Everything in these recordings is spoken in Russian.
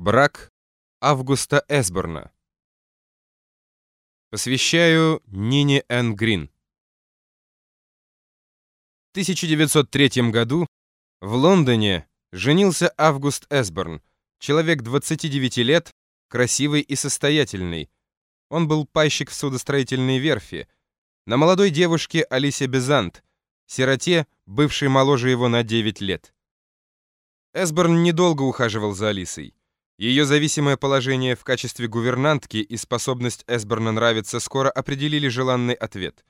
Брак Августа Эсборна. Посвящаю Нине Энн Грин. В 1903 году в Лондоне женился Август Эсборн, человек 29 лет, красивый и состоятельный. Он был пайщик в судостроительной верфи. На молодой девушке Алисе Безант, сироте, бывшей моложе его на 9 лет. Эсборн недолго ухаживал за Алисой. Ее зависимое положение в качестве гувернантки и способность Эсберна нравиться скоро определили желанный ответ.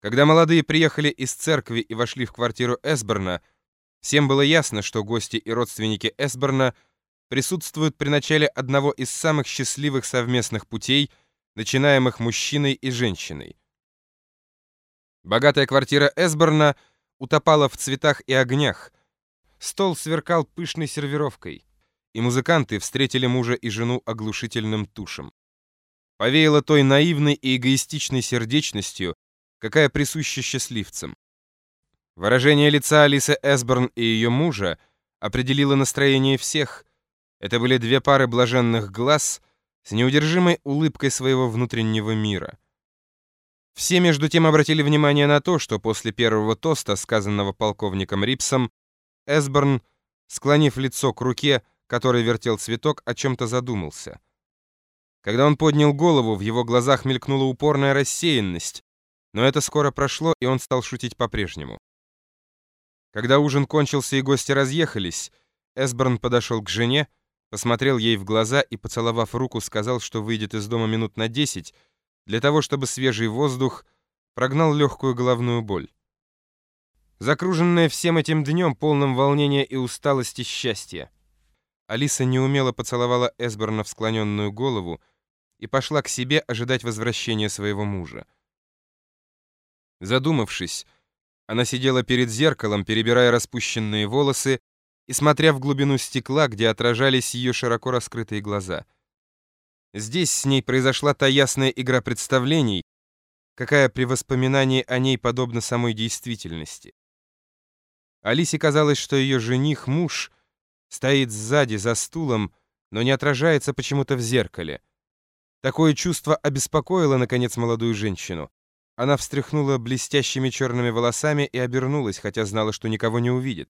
Когда молодые приехали из церкви и вошли в квартиру Эсберна, всем было ясно, что гости и родственники Эсберна присутствуют при начале одного из самых счастливых совместных путей, начинаемых мужчиной и женщиной. Богатая квартира Эсберна утопала в цветах и огнях. Стол сверкал пышной сервировкой и музыканты встретили мужа и жену оглушительным тушем. Повеяло той наивной и эгоистичной сердечностью, какая присуща счастливцам. Выражение лица Алисы Эсборн и ее мужа определило настроение всех. Это были две пары блаженных глаз с неудержимой улыбкой своего внутреннего мира. Все между тем обратили внимание на то, что после первого тоста, сказанного полковником Рипсом, Эсборн, склонив лицо к руке, который вертел цветок, о чем-то задумался. Когда он поднял голову, в его глазах мелькнула упорная рассеянность, но это скоро прошло, и он стал шутить по-прежнему. Когда ужин кончился и гости разъехались, Эсборн подошел к жене, посмотрел ей в глаза и, поцеловав руку, сказал, что выйдет из дома минут на десять, для того, чтобы свежий воздух прогнал легкую головную боль. Закруженная всем этим днем, полным волнения и усталости счастья, Алиса неумело поцеловала Эсберна в склоненную голову и пошла к себе ожидать возвращения своего мужа. Задумавшись, она сидела перед зеркалом, перебирая распущенные волосы и смотря в глубину стекла, где отражались ее широко раскрытые глаза. Здесь с ней произошла та ясная игра представлений, какая при воспоминании о ней подобна самой действительности. Алисе казалось, что ее жених-муж — стоит сзади за стулом, но не отражается почему-то в зеркале. Такое чувство обеспокоило, наконец, молодую женщину. Она встряхнула блестящими черными волосами и обернулась, хотя знала, что никого не увидит.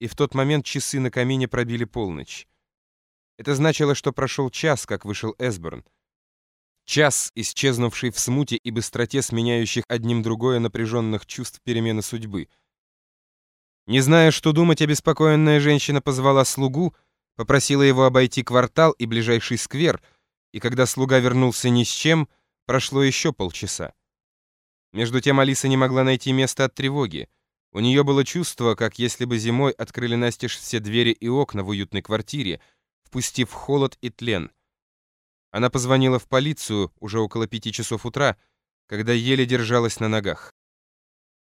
И в тот момент часы на камине пробили полночь. Это значило, что прошел час, как вышел Эсборн. Час, исчезнувший в смуте и быстроте сменяющих одним другое напряженных чувств перемены судьбы — не зная, что думать, обеспокоенная женщина позвала слугу, попросила его обойти квартал и ближайший сквер, и когда слуга вернулся ни с чем, прошло еще полчаса. Между тем Алиса не могла найти места от тревоги. У нее было чувство, как если бы зимой открыли настежь все двери и окна в уютной квартире, впустив холод и тлен. Она позвонила в полицию уже около пяти часов утра, когда еле держалась на ногах.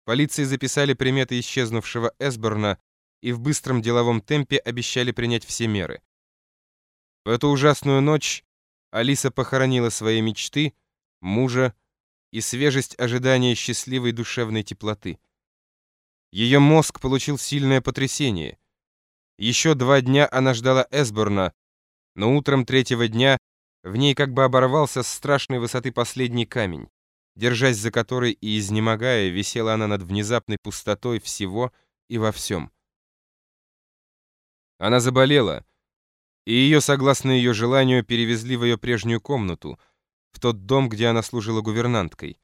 Полиции записали приметы исчезнувшего Эсборна и в быстром деловом темпе обещали принять все меры. В эту ужасную ночь Алиса похоронила свои мечты, мужа и свежесть ожидания счастливой душевной теплоты. Ее мозг получил сильное потрясение. Еще два дня она ждала Эсборна, но утром третьего дня в ней как бы оборвался с страшной высоты последний камень держась за которой и изнемогая, висела она над внезапной пустотой всего и во всем. Она заболела, и ее, согласно ее желанию, перевезли в ее прежнюю комнату, в тот дом, где она служила гувернанткой.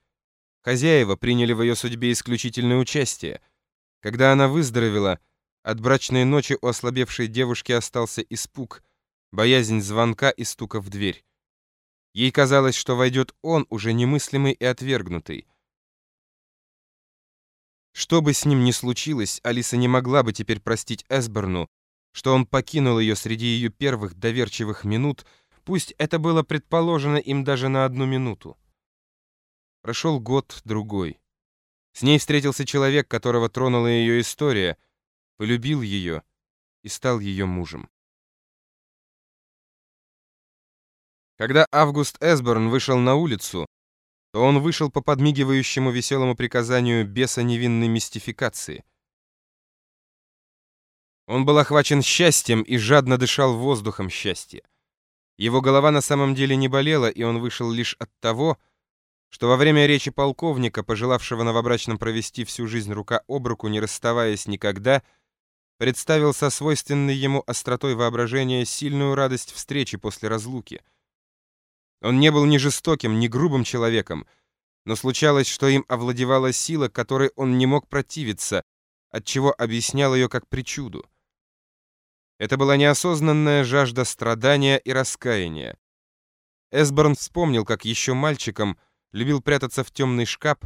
Хозяева приняли в ее судьбе исключительное участие. Когда она выздоровела, от брачной ночи у ослабевшей девушки остался испуг, боязнь звонка и стука в дверь. Ей казалось, что войдет он, уже немыслимый и отвергнутый. Что бы с ним ни случилось, Алиса не могла бы теперь простить Эсберну, что он покинул ее среди ее первых доверчивых минут, пусть это было предположено им даже на одну минуту. Прошел год, другой. С ней встретился человек, которого тронула ее история, полюбил ее и стал ее мужем. Когда Август Эсборн вышел на улицу, то он вышел по подмигивающему веселому приказанию беса невинной мистификации. Он был охвачен счастьем и жадно дышал воздухом счастья. Его голова на самом деле не болела, и он вышел лишь от того, что во время речи полковника, пожелавшего новобрачным провести всю жизнь рука об руку, не расставаясь никогда, представил со свойственной ему остротой воображения сильную радость встречи после разлуки. Он не был ни жестоким, ни грубым человеком, но случалось, что им овладевала сила, которой он не мог противиться, отчего объяснял ее как причуду. Это была неосознанная жажда страдания и раскаяния. Эсборн вспомнил, как еще мальчиком любил прятаться в темный шкаф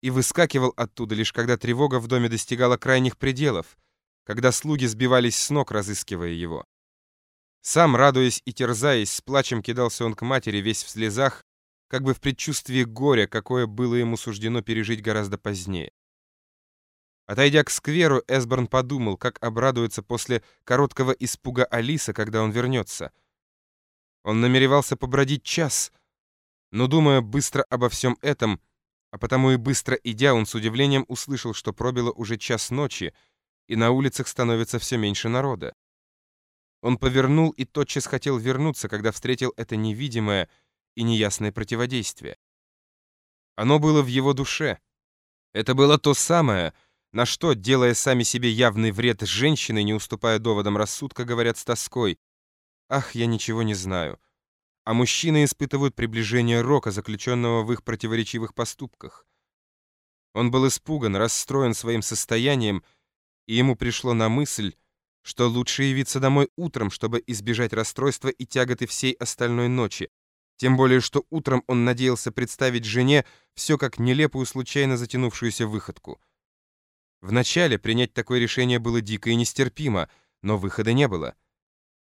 и выскакивал оттуда лишь когда тревога в доме достигала крайних пределов, когда слуги сбивались с ног, разыскивая его. Сам, радуясь и терзаясь, с плачем кидался он к матери, весь в слезах, как бы в предчувствии горя, какое было ему суждено пережить гораздо позднее. Отойдя к скверу, Эсборн подумал, как обрадуется после короткого испуга Алиса, когда он вернется. Он намеревался побродить час, но, думая быстро обо всем этом, а потому и быстро идя, он с удивлением услышал, что пробило уже час ночи, и на улицах становится все меньше народа. Он повернул и тотчас хотел вернуться, когда встретил это невидимое и неясное противодействие. Оно было в его душе. Это было то самое — на что, делая сами себе явный вред женщины, не уступая доводам рассудка, говорят с тоской. «Ах, я ничего не знаю». А мужчины испытывают приближение рока, заключенного в их противоречивых поступках. Он был испуган, расстроен своим состоянием, и ему пришло на мысль, что лучше явиться домой утром, чтобы избежать расстройства и тяготы всей остальной ночи, тем более что утром он надеялся представить жене все как нелепую случайно затянувшуюся выходку. Вначале принять такое решение было дико и нестерпимо, но выхода не было.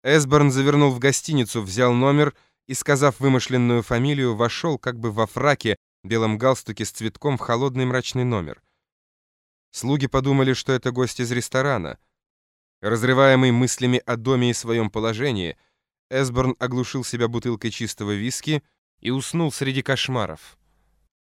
Эсборн завернул в гостиницу, взял номер и, сказав вымышленную фамилию, вошел как бы во фраке, белом галстуке с цветком в холодный мрачный номер. Слуги подумали, что это гость из ресторана. Разрываемый мыслями о доме и своем положении, Эсборн оглушил себя бутылкой чистого виски и уснул среди кошмаров.